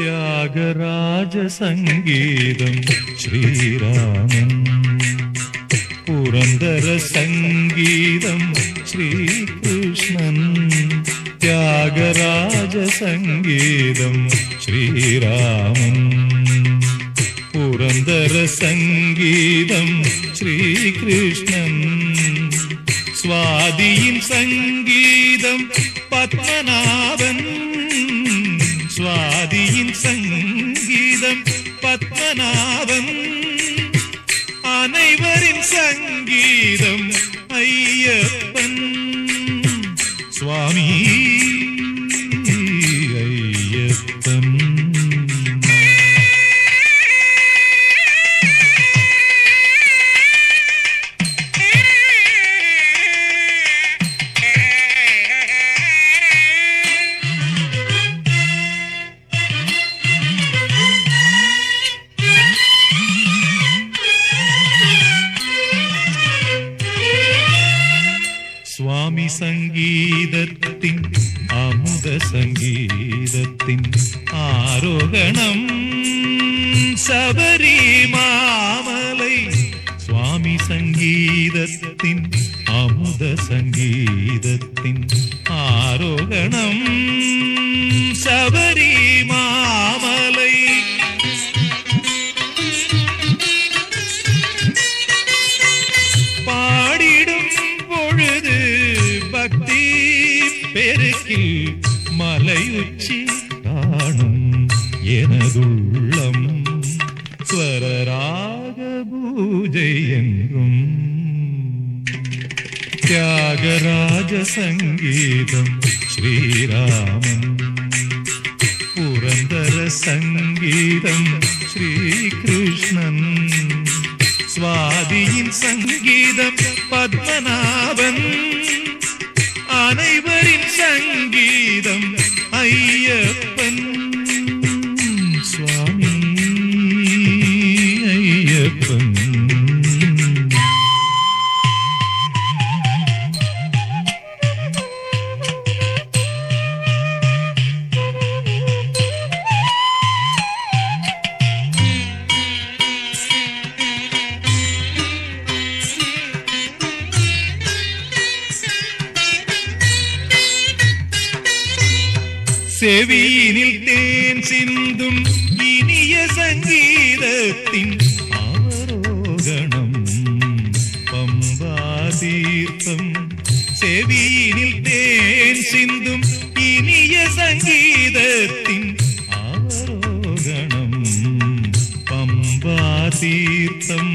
ത്യാഗരാജസംഗീതം ശ്രീരാമൻ. പുരന്തര സംഗീതം ശ്രീകൃഷ്ണൻ. ത്യാഗരാജസംഗീതം ശ്രീരാമൻ. പുരന്തര സംഗീതം ശ്രീകൃഷ്ണൻ. സ്വാതിയും സംഗീതം പത്മനാഭൻ. சங்கீதம் பத்மநாபன் அனைவரின் சங்கீதம் ஐயப்பன். சுவாமி சுவாமி சங்கீதத்தின் அமுத சங்கீதத்தின் ஆரோகணம். சபரி மாமலை சுவாமி சங்கீதத்தின் அமுத சங்கீதத்தின் ஆரோகணம். சபரி மா கிழக்கில் மலையுச்சி காணும் எனதுள்ளம். ஸ்வரராக பூஜை என்றும். தியாகராஜ சங்கீதம் ஸ்ரீராமன். புரந்தர சங்கீதம் ஸ்ரீகிருஷ்ணன். சுவாதியின் சங்கீதம் பத்மநாபன். സെവിയിനിൽ തേൻ സിന്ധും ഇനിയ സംഗീതത്തിൻ ആരോഗണം പമ്പാതീർത്ഥം സെവിയിനിൽ തേൻ സിന്ധും ഇനിയ സംഗീതത്തിൻ ആരോഗണം പമ്പാതീർത്ഥം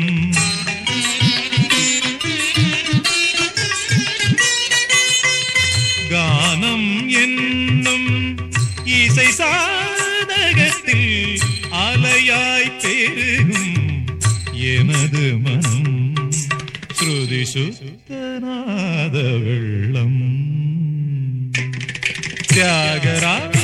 அலையாய் எனது மனம் ஸ்ருதி சுத்தநாத வெள்ளம். தியாகராஜ